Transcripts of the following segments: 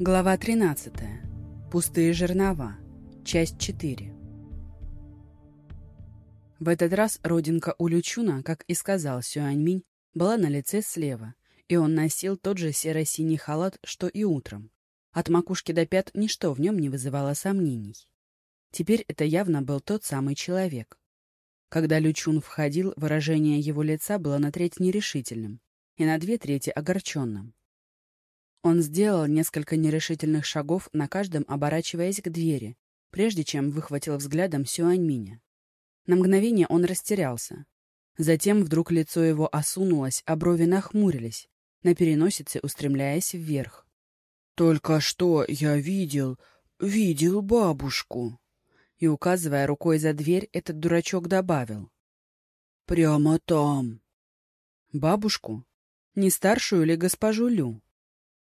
Глава 13. Пустые жернова. Часть 4. В этот раз родинка у Лючуна, как и сказал Сюаньминь, была на лице слева, и он носил тот же серо-синий халат, что и утром. От макушки до пят ничто в нем не вызывало сомнений. Теперь это явно был тот самый человек. Когда Лючун входил, выражение его лица было на треть нерешительным и на две трети огорченным. Он сделал несколько нерешительных шагов, на каждом оборачиваясь к двери, прежде чем выхватил взглядом Сюаньминя. На мгновение он растерялся. Затем вдруг лицо его осунулось, а брови нахмурились, на переносице устремляясь вверх. «Только что я видел, видел бабушку!» И, указывая рукой за дверь, этот дурачок добавил. «Прямо там!» «Бабушку? Не старшую ли госпожу Лю?»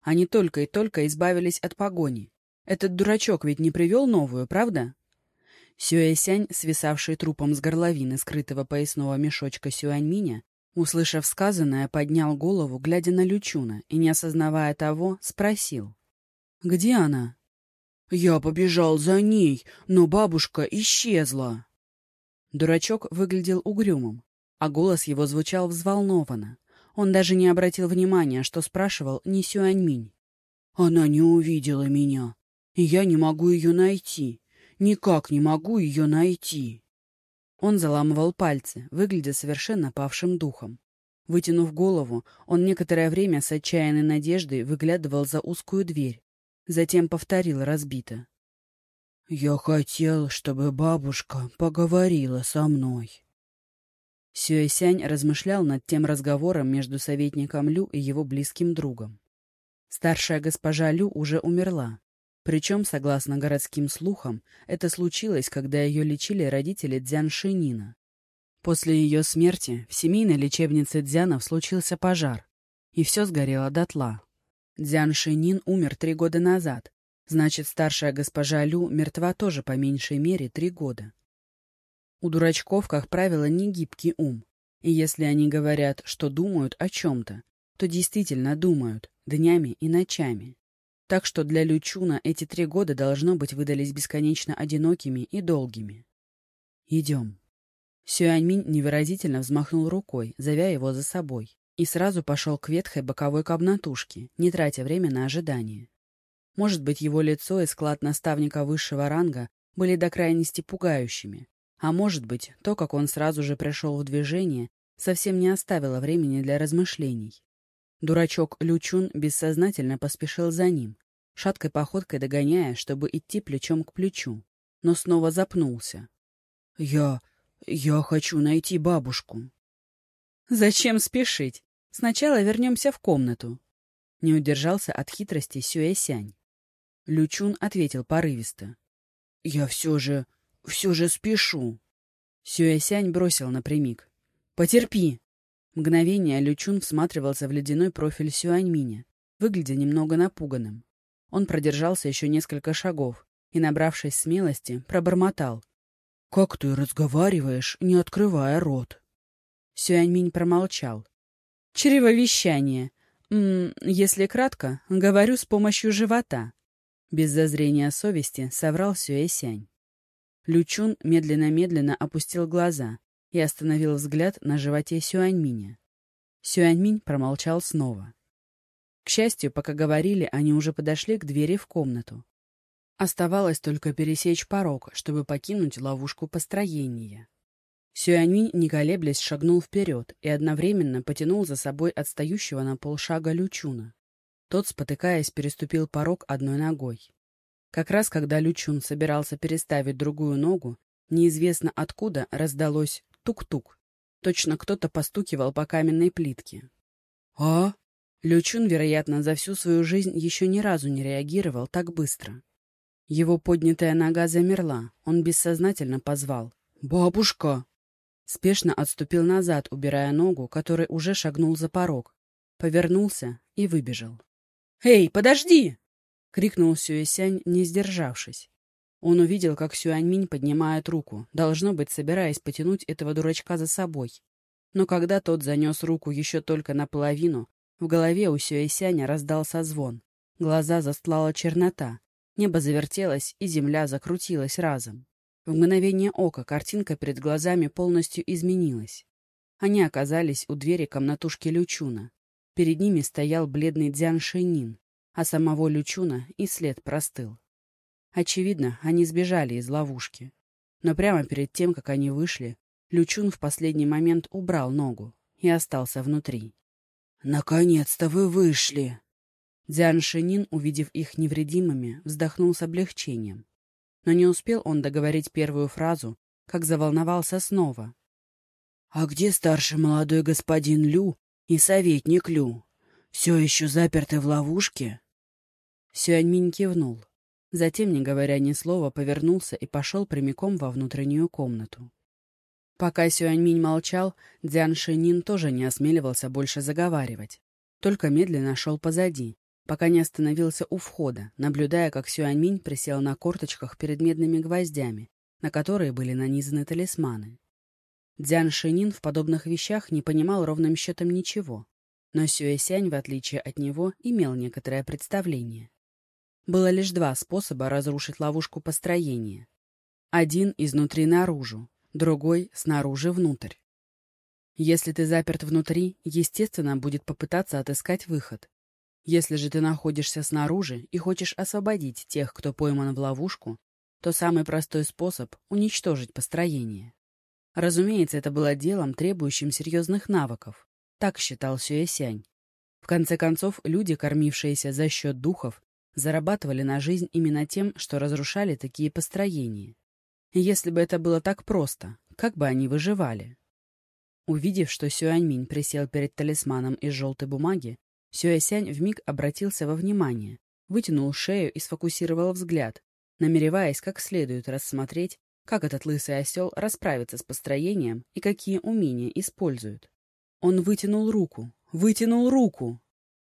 Они только и только избавились от погони. Этот дурачок ведь не привел новую, правда? Сюэсянь, свисавший трупом с горловины скрытого поясного мешочка Сюаньминя, услышав сказанное, поднял голову, глядя на Лючуна, и, не осознавая того, спросил. «Где она?» «Я побежал за ней, но бабушка исчезла». Дурачок выглядел угрюмым, а голос его звучал взволнованно. Он даже не обратил внимания, что спрашивал не Сюаньминь. «Она не увидела меня, и я не могу ее найти. Никак не могу ее найти». Он заламывал пальцы, выглядя совершенно павшим духом. Вытянув голову, он некоторое время с отчаянной надеждой выглядывал за узкую дверь. Затем повторил разбито. «Я хотел, чтобы бабушка поговорила со мной». Сюэсянь размышлял над тем разговором между советником Лю и его близким другом. Старшая госпожа Лю уже умерла. Причем, согласно городским слухам, это случилось, когда ее лечили родители Дзян Шинина. После ее смерти в семейной лечебнице Дзянов случился пожар, и все сгорело дотла. Дзян Шинин умер три года назад, значит, старшая госпожа Лю мертва тоже по меньшей мере три года. У дурачков, как правило, не гибкий ум. И если они говорят, что думают о чем-то, то действительно думают, днями и ночами. Так что для Лючуна эти три года, должно быть, выдались бесконечно одинокими и долгими. «Идем». Сюаньминь невыразительно взмахнул рукой, зовя его за собой, и сразу пошел к ветхой боковой комнатушке, не тратя время на ожидание. Может быть, его лицо и склад наставника высшего ранга были до крайности пугающими, а может быть, то, как он сразу же пришел в движение, совсем не оставило времени для размышлений. Дурачок Лючун бессознательно поспешил за ним, шаткой походкой догоняя, чтобы идти плечом к плечу, но снова запнулся. «Я... я хочу найти бабушку». «Зачем спешить? Сначала вернемся в комнату». Не удержался от хитрости Сюэсянь. Лючун ответил порывисто. «Я все же все же спешу. Сюэсянь бросил напрямик. «Потерпи!» Мгновение Лючун всматривался в ледяной профиль Сюаньминя, выглядя немного напуганным. Он продержался еще несколько шагов и, набравшись смелости, пробормотал. «Как ты разговариваешь, не открывая рот?» Сюаньминь промолчал. «Чревовещание. М -м, если кратко, говорю с помощью живота». Без зазрения совести соврал Сюэсянь. Лючун медленно-медленно опустил глаза и остановил взгляд на животе Сюаньминя. Сюаньминь промолчал снова. К счастью, пока говорили, они уже подошли к двери в комнату. Оставалось только пересечь порог, чтобы покинуть ловушку построения. Сюаньминь, не колеблясь, шагнул вперед и одновременно потянул за собой отстающего на полшага Лючуна. Тот, спотыкаясь, переступил порог одной ногой. Как раз когда Лючун собирался переставить другую ногу, неизвестно откуда раздалось тук-тук. Точно кто-то постукивал по каменной плитке. «А?» Лючун, вероятно, за всю свою жизнь еще ни разу не реагировал так быстро. Его поднятая нога замерла, он бессознательно позвал. «Бабушка!» Спешно отступил назад, убирая ногу, который уже шагнул за порог. Повернулся и выбежал. «Эй, подожди!» — крикнул Сюэсянь, не сдержавшись. Он увидел, как Сюаньминь поднимает руку, должно быть, собираясь потянуть этого дурачка за собой. Но когда тот занес руку еще только наполовину, в голове у Сюэсяня раздался звон, Глаза застлала чернота, небо завертелось, и земля закрутилась разом. В мгновение ока картинка перед глазами полностью изменилась. Они оказались у двери комнатушки Лючуна. Перед ними стоял бледный Дзян Шэнин, а самого Лючуна и след простыл. Очевидно, они сбежали из ловушки. Но прямо перед тем, как они вышли, Лючун в последний момент убрал ногу и остался внутри. «Наконец-то вы вышли!» Дзян Шинин, увидев их невредимыми, вздохнул с облегчением. Но не успел он договорить первую фразу, как заволновался снова. «А где старший молодой господин Лю и советник Лю? Все еще заперты в ловушке?» Сюаньминь кивнул. Затем, не говоря ни слова, повернулся и пошел прямиком во внутреннюю комнату. Пока Сюаньминь молчал, Дзян Шинин тоже не осмеливался больше заговаривать. Только медленно шел позади, пока не остановился у входа, наблюдая, как Сюаньминь присел на корточках перед медными гвоздями, на которые были нанизаны талисманы. Дзян Шинин в подобных вещах не понимал ровным счетом ничего, но Сюэсянь, в отличие от него, имел некоторое представление. Было лишь два способа разрушить ловушку построения. Один изнутри наружу, другой снаружи внутрь. Если ты заперт внутри, естественно, будет попытаться отыскать выход. Если же ты находишься снаружи и хочешь освободить тех, кто пойман в ловушку, то самый простой способ — уничтожить построение. Разумеется, это было делом, требующим серьезных навыков. Так считал Сюэсянь. В конце концов, люди, кормившиеся за счет духов, зарабатывали на жизнь именно тем, что разрушали такие построения. Если бы это было так просто, как бы они выживали? Увидев, что Сюаньминь присел перед талисманом из желтой бумаги, Сюэсянь вмиг обратился во внимание, вытянул шею и сфокусировал взгляд, намереваясь как следует рассмотреть, как этот лысый осел расправится с построением и какие умения использует. Он вытянул руку, вытянул руку!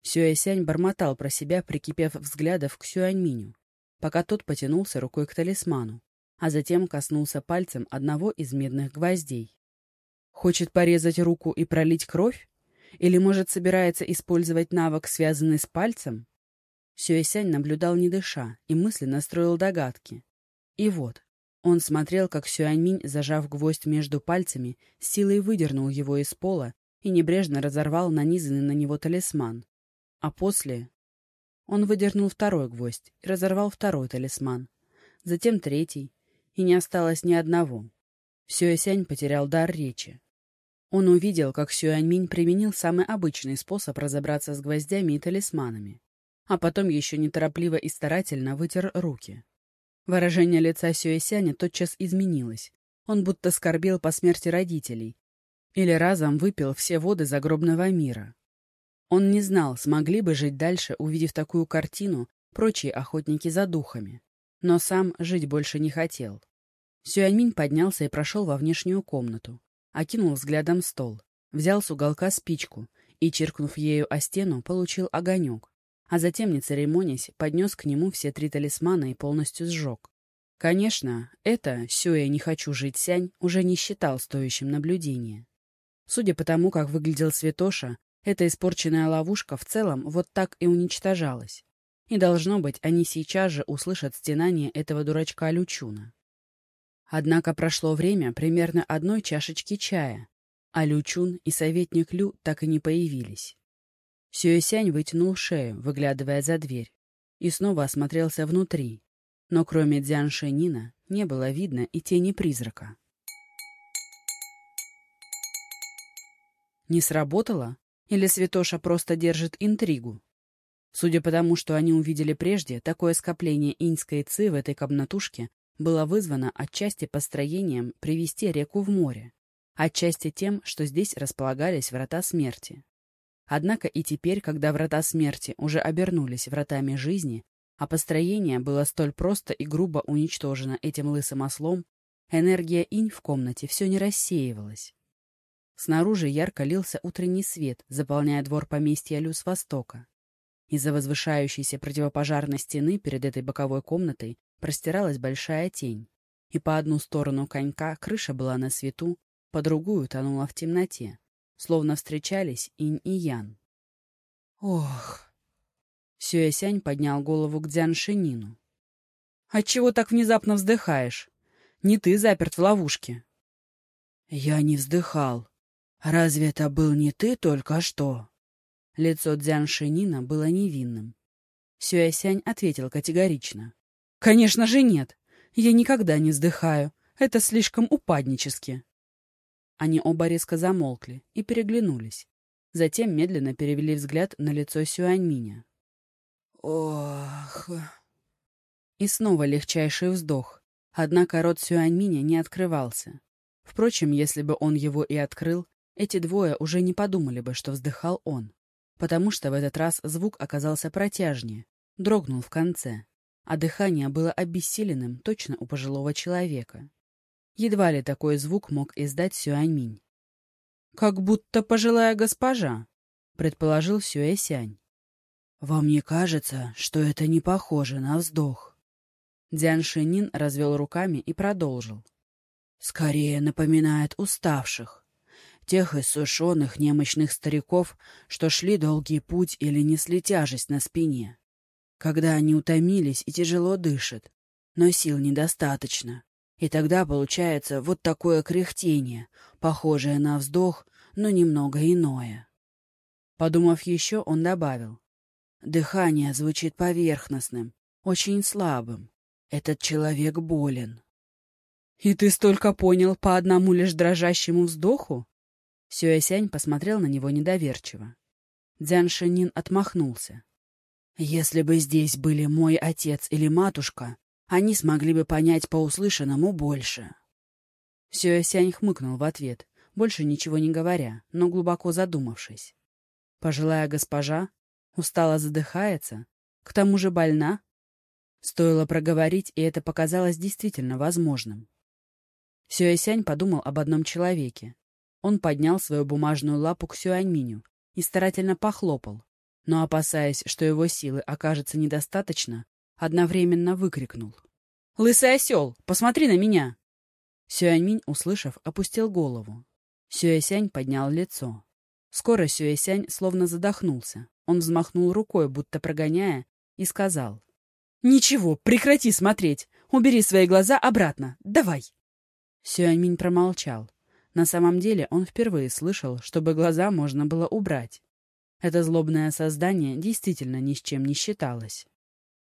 Сюэсянь бормотал про себя, прикипев взглядов к Сюаньминю, пока тот потянулся рукой к талисману, а затем коснулся пальцем одного из медных гвоздей. Хочет порезать руку и пролить кровь? Или, может, собирается использовать навык, связанный с пальцем? Сюэсянь наблюдал не дыша и мысленно строил догадки. И вот, он смотрел, как Сюаньминь, зажав гвоздь между пальцами, силой выдернул его из пола и небрежно разорвал нанизанный на него талисман. А после... Он выдернул второй гвоздь и разорвал второй талисман. Затем третий. И не осталось ни одного. Сюэсянь потерял дар речи. Он увидел, как Сюаньминь применил самый обычный способ разобраться с гвоздями и талисманами. А потом еще неторопливо и старательно вытер руки. Выражение лица Сюэсяня тотчас изменилось. Он будто скорбел по смерти родителей. Или разом выпил все воды загробного мира. Он не знал, смогли бы жить дальше, увидев такую картину, прочие охотники за духами. Но сам жить больше не хотел. Сюаньминь поднялся и прошел во внешнюю комнату. Окинул взглядом стол. Взял с уголка спичку и, чиркнув ею о стену, получил огонек. А затем, не церемонясь, поднес к нему все три талисмана и полностью сжег. Конечно, это, Сюэ «не хочу жить сянь», уже не считал стоящим наблюдения. Судя по тому, как выглядел Святоша, эта испорченная ловушка в целом вот так и уничтожалась. И, должно быть, они сейчас же услышат стенание этого дурачка Лючуна. Однако прошло время примерно одной чашечки чая, а Лючун и советник Лю так и не появились. Сюэсянь вытянул шею, выглядывая за дверь, и снова осмотрелся внутри, но кроме Дзян Шэнина не было видно и тени призрака. Не сработало? Или Святоша просто держит интригу? Судя по тому, что они увидели прежде, такое скопление иньской ци в этой комнатушке было вызвано отчасти построением привести реку в море, отчасти тем, что здесь располагались врата смерти. Однако и теперь, когда врата смерти уже обернулись вратами жизни, а построение было столь просто и грубо уничтожено этим лысым ослом, энергия инь в комнате все не рассеивалась. Снаружи ярко лился утренний свет, заполняя двор поместья Лю с востока. Из-за возвышающейся противопожарной стены перед этой боковой комнатой простиралась большая тень, и по одну сторону конька крыша была на свету, по другую тонула в темноте, словно встречались инь и ян. «Ох!» Сюэсянь поднял голову к Дзян Шинину. «Отчего так внезапно вздыхаешь? Не ты заперт в ловушке». «Я не вздыхал. Разве это был не ты только что?» Лицо Дзян Шинина было невинным. Сюэсянь ответил категорично. «Конечно же нет. Я никогда не вздыхаю. Это слишком упаднически». Они оба резко замолкли и переглянулись. Затем медленно перевели взгляд на лицо Сюаньминя. «Ох...» И снова легчайший вздох. Однако рот Сюаньминя не открывался. Впрочем, если бы он его и открыл, эти двое уже не подумали бы, что вздыхал он. Потому что в этот раз звук оказался протяжнее, дрогнул в конце, а дыхание было обессиленным точно у пожилого человека. Едва ли такой звук мог издать Сюаньминь. «Как будто пожилая госпожа», — предположил Сюэсянь. «Вам не кажется, что это не похоже на вздох?» Дзян Шинин развел руками и продолжил. «Скорее напоминает уставших, тех иссушенных немощных стариков, что шли долгий путь или несли тяжесть на спине. Когда они утомились и тяжело дышат, но сил недостаточно, и тогда получается вот такое кряхтение, похожее на вздох, но немного иное. Подумав еще, он добавил. Дыхание звучит поверхностным, очень слабым. Этот человек болен. «И ты столько понял по одному лишь дрожащему вздоху?» Сюэсянь посмотрел на него недоверчиво. Дзян Шинин отмахнулся. «Если бы здесь были мой отец или матушка, они смогли бы понять по услышанному больше. Сюэсянь хмыкнул в ответ, больше ничего не говоря, но глубоко задумавшись. Пожилая госпожа устала задыхается, к тому же больна. Стоило проговорить, и это показалось действительно возможным. Сюэсянь подумал об одном человеке. Он поднял свою бумажную лапу к Сюаньминю и старательно похлопал, но, опасаясь, что его силы окажется недостаточно, одновременно выкрикнул. «Лысый осел, посмотри на меня!» Сюаньминь, услышав, опустил голову. Сюэсянь поднял лицо. Скоро Сюэсянь словно задохнулся. Он взмахнул рукой, будто прогоняя, и сказал. «Ничего, прекрати смотреть! Убери свои глаза обратно! Давай!» Сюаньминь промолчал. На самом деле он впервые слышал, чтобы глаза можно было убрать. Это злобное создание действительно ни с чем не считалось.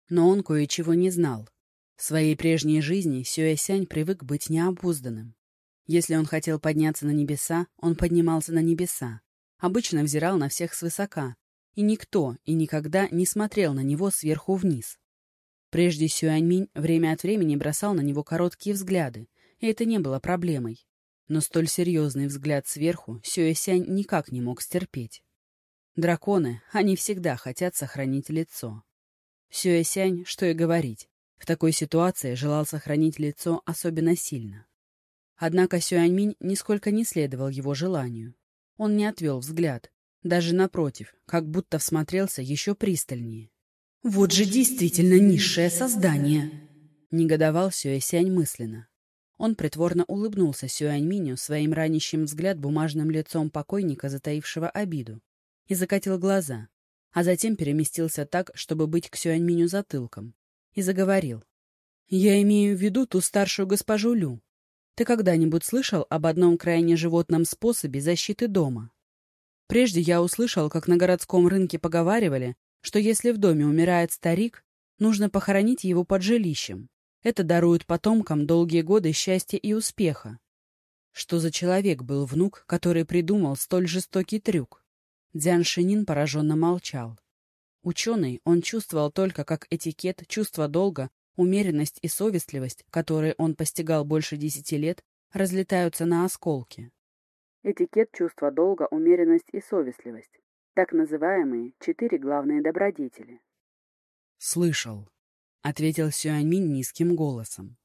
Но он кое-чего не знал. В своей прежней жизни Сюэсянь привык быть необузданным. Если он хотел подняться на небеса, он поднимался на небеса. Обычно взирал на всех свысока, и никто и никогда не смотрел на него сверху вниз. Прежде Сюаньминь время от времени бросал на него короткие взгляды, и это не было проблемой. Но столь серьезный взгляд сверху Сюэсянь никак не мог стерпеть. Драконы, они всегда хотят сохранить лицо. Сюэсянь, что и говорить, в такой ситуации желал сохранить лицо особенно сильно. Однако Сюаньминь нисколько не следовал его желанию. Он не отвел взгляд, даже напротив, как будто всмотрелся еще пристальнее. «Вот же действительно низшее создание!» — негодовал Сюэсянь мысленно. Он притворно улыбнулся Сюаньминю своим ранящим взгляд бумажным лицом покойника, затаившего обиду, и закатил глаза, а затем переместился так, чтобы быть к Сюаньминю затылком, и заговорил. «Я имею в виду ту старшую госпожу Лю. Ты когда-нибудь слышал об одном крайне животном способе защиты дома? Прежде я услышал, как на городском рынке поговаривали, что если в доме умирает старик, нужно похоронить его под жилищем. Это дарует потомкам долгие годы счастья и успеха. Что за человек был внук, который придумал столь жестокий трюк? Дзян Шинин пораженно молчал. Ученый, он чувствовал только, как этикет, чувство долга, умеренность и совестливость, которые он постигал больше десяти лет, разлетаются на осколки. Этикет, чувство долга, умеренность и совестливость. Так называемые четыре главные добродетели. «Слышал», — ответил Сюаньмин низким голосом.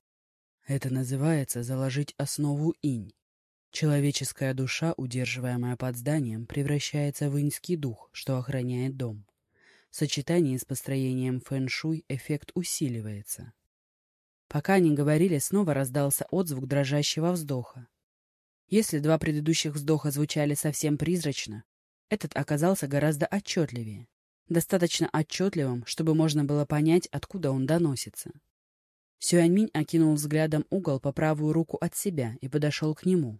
«Это называется заложить основу инь. Человеческая душа, удерживаемая под зданием, превращается в иньский дух, что охраняет дом. В сочетании с построением фэн-шуй эффект усиливается. Пока они говорили, снова раздался отзвук дрожащего вздоха. Если два предыдущих вздоха звучали совсем призрачно, этот оказался гораздо отчетливее. Достаточно отчетливым, чтобы можно было понять, откуда он доносится. Сюаньминь окинул взглядом угол по правую руку от себя и подошел к нему.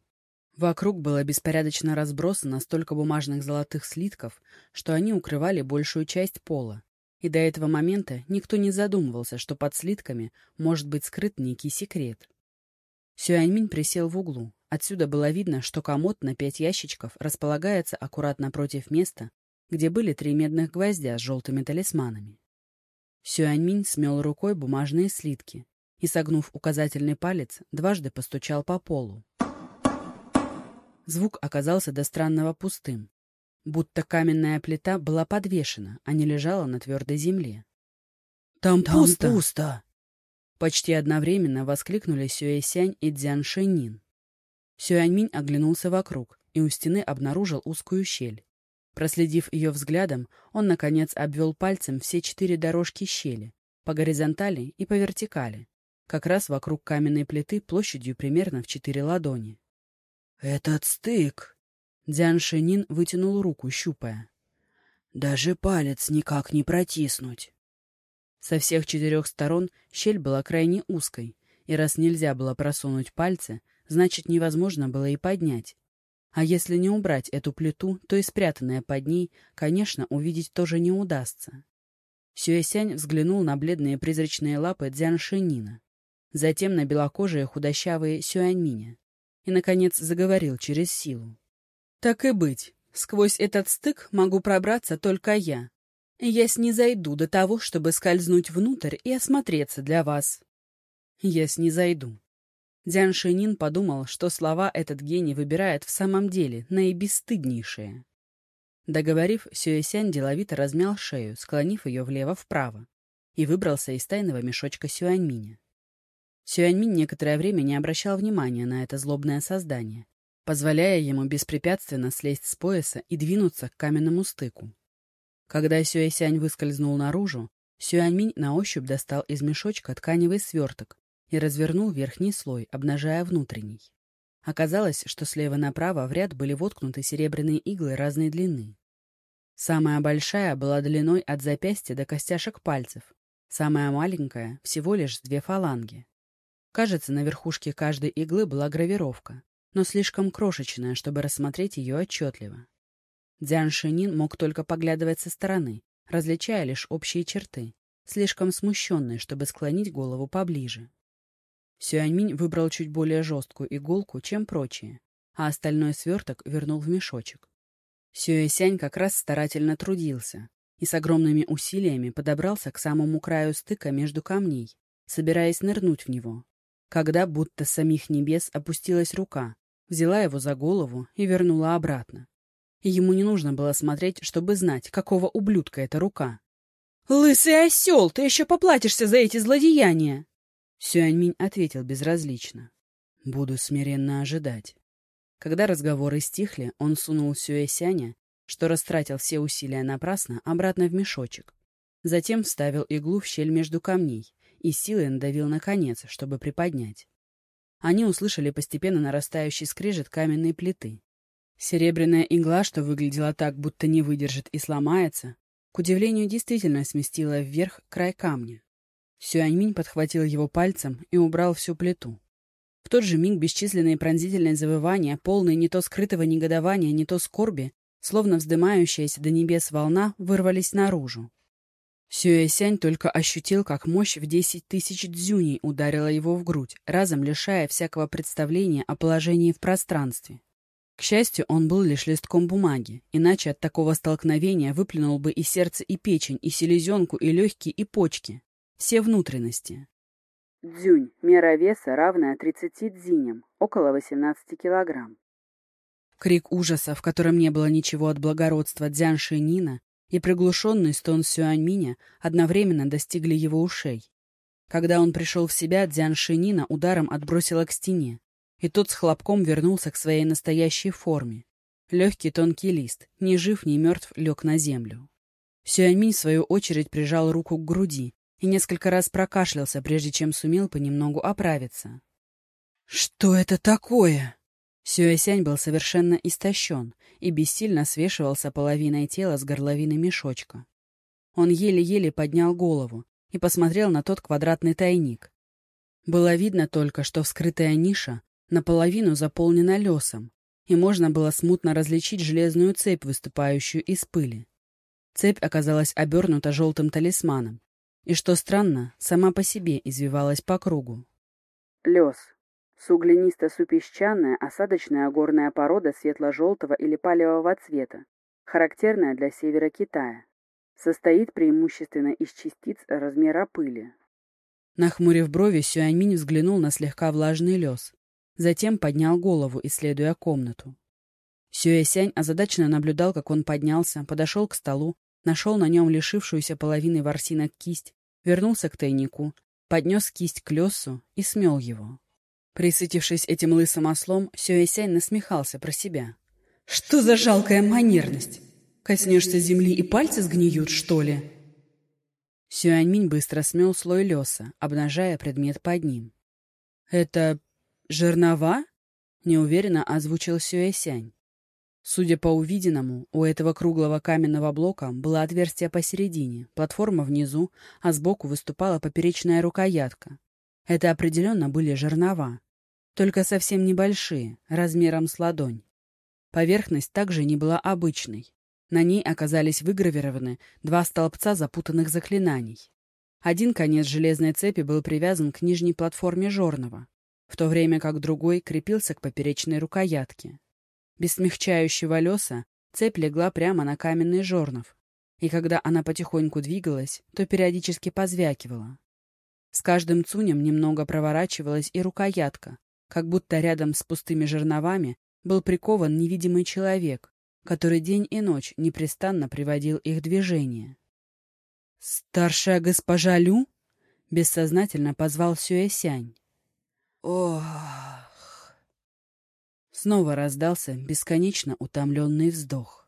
Вокруг было беспорядочно разбросано столько бумажных золотых слитков, что они укрывали большую часть пола, и до этого момента никто не задумывался, что под слитками может быть скрыт некий секрет. Сюаньминь присел в углу. Отсюда было видно, что комод на пять ящичков располагается аккуратно напротив места, где были три медных гвоздя с желтыми талисманами. Сюаньминь смел рукой бумажные слитки, и, согнув указательный палец, дважды постучал по полу. Звук оказался до странного пустым, будто каменная плита была подвешена, а не лежала на твердой земле. «Там, Там пусто!», пусто Почти одновременно воскликнули Сюэсянь и Дзян Шэнин. Сюаньминь оглянулся вокруг и у стены обнаружил узкую щель. Проследив ее взглядом, он, наконец, обвел пальцем все четыре дорожки щели, по горизонтали и по вертикали, как раз вокруг каменной плиты площадью примерно в четыре ладони. «Этот стык!» Дзян Шинин вытянул руку, щупая. «Даже палец никак не протиснуть!» Со всех четырех сторон щель была крайне узкой, и раз нельзя было просунуть пальцы, значит, невозможно было и поднять. А если не убрать эту плиту, то и спрятанное под ней, конечно, увидеть тоже не удастся. Сюэсянь взглянул на бледные призрачные лапы Дзян Шинина затем на белокожие худощавые Сюаньминя. И, наконец, заговорил через силу. «Так и быть. Сквозь этот стык могу пробраться только я. Я снизойду до того, чтобы скользнуть внутрь и осмотреться для вас. Я снизойду». Дзян Шинин подумал, что слова этот гений выбирает в самом деле наибесстыднейшие. Договорив, Сюэсянь деловито размял шею, склонив ее влево-вправо, и выбрался из тайного мешочка Сюаньминя. Сюаньмин некоторое время не обращал внимания на это злобное создание, позволяя ему беспрепятственно слезть с пояса и двинуться к каменному стыку. Когда Сюэсянь выскользнул наружу, Сюаньминь на ощупь достал из мешочка тканевый сверток и развернул верхний слой, обнажая внутренний. Оказалось, что слева направо в ряд были воткнуты серебряные иглы разной длины. Самая большая была длиной от запястья до костяшек пальцев, самая маленькая — всего лишь две фаланги. Кажется, на верхушке каждой иглы была гравировка, но слишком крошечная, чтобы рассмотреть ее отчетливо. Дзян Шинин мог только поглядывать со стороны, различая лишь общие черты, слишком смущенный, чтобы склонить голову поближе. Сюаньминь выбрал чуть более жесткую иголку, чем прочие, а остальной сверток вернул в мешочек. Сюэсянь как раз старательно трудился и с огромными усилиями подобрался к самому краю стыка между камней, собираясь нырнуть в него, когда будто с самих небес опустилась рука, взяла его за голову и вернула обратно. Ему не нужно было смотреть, чтобы знать, какого ублюдка эта рука. «Лысый осел, ты еще поплатишься за эти злодеяния!» Сюаньминь ответил безразлично. «Буду смиренно ожидать». Когда разговоры стихли, он сунул Сюэсяня, что растратил все усилия напрасно, обратно в мешочек. Затем вставил иглу в щель между камней и силой надавил на конец, чтобы приподнять. Они услышали постепенно нарастающий скрежет каменной плиты. Серебряная игла, что выглядела так, будто не выдержит и сломается, к удивлению действительно сместила вверх край камня. Сюаньминь подхватил его пальцем и убрал всю плиту. В тот же миг бесчисленные пронзительные завывания, полные не то скрытого негодования, не то скорби, словно вздымающаяся до небес волна, вырвались наружу. Сюэсянь только ощутил, как мощь в десять тысяч дзюней ударила его в грудь, разом лишая всякого представления о положении в пространстве. К счастью, он был лишь листком бумаги, иначе от такого столкновения выплюнул бы и сердце, и печень, и селезенку, и легкие, и почки. Все внутренности. Дзюнь. Мера веса, равная 30 дзиням, около 18 килограмм. Крик ужаса, в котором не было ничего от благородства Дзян Шинина, и приглушенный стон Сюаньминя одновременно достигли его ушей. Когда он пришел в себя, Дзян Шинина ударом отбросила к стене, и тот с хлопком вернулся к своей настоящей форме. Легкий тонкий лист, ни жив, ни мертв, лег на землю. Сюаньминь, в свою очередь, прижал руку к груди и несколько раз прокашлялся, прежде чем сумел понемногу оправиться. «Что это такое?» Сюэсянь был совершенно истощен и бессильно свешивался половиной тела с горловины мешочка. Он еле-еле поднял голову и посмотрел на тот квадратный тайник. Было видно только, что вскрытая ниша наполовину заполнена лесом, и можно было смутно различить железную цепь, выступающую из пыли. Цепь оказалась обернута желтым талисманом, и, что странно, сама по себе извивалась по кругу. Лес. Суглинисто-супесчаная осадочная горная порода светло-желтого или палевого цвета, характерная для севера Китая. Состоит преимущественно из частиц размера пыли. Нахмурив брови, Сюаньминь взглянул на слегка влажный лес. Затем поднял голову, исследуя комнату. Сюэсянь озадаченно наблюдал, как он поднялся, подошел к столу, нашел на нем лишившуюся половины ворсинок кисть, вернулся к тайнику, поднес кисть к лесу и смел его. Присытившись этим лысым ослом, Сюэсянь насмехался про себя. «Что за жалкая манерность? Коснешься земли и пальцы сгниют, что ли?» Сюаньминь быстро смел слой леса, обнажая предмет под ним. «Это жернова?» — неуверенно озвучил Сюэсянь. Судя по увиденному, у этого круглого каменного блока было отверстие посередине, платформа внизу, а сбоку выступала поперечная рукоятка. Это определенно были жернова, только совсем небольшие, размером с ладонь. Поверхность также не была обычной. На ней оказались выгравированы два столбца запутанных заклинаний. Один конец железной цепи был привязан к нижней платформе жорного, в то время как другой крепился к поперечной рукоятке. Без смягчающего леса цепь легла прямо на каменный жорнов, и когда она потихоньку двигалась, то периодически позвякивала. С каждым цунем немного проворачивалась и рукоятка, как будто рядом с пустыми жерновами был прикован невидимый человек, который день и ночь непрестанно приводил их движение. «Старшая госпожа Лю?» — бессознательно позвал Сюэсянь. «Ох!» Снова раздался бесконечно утомленный вздох.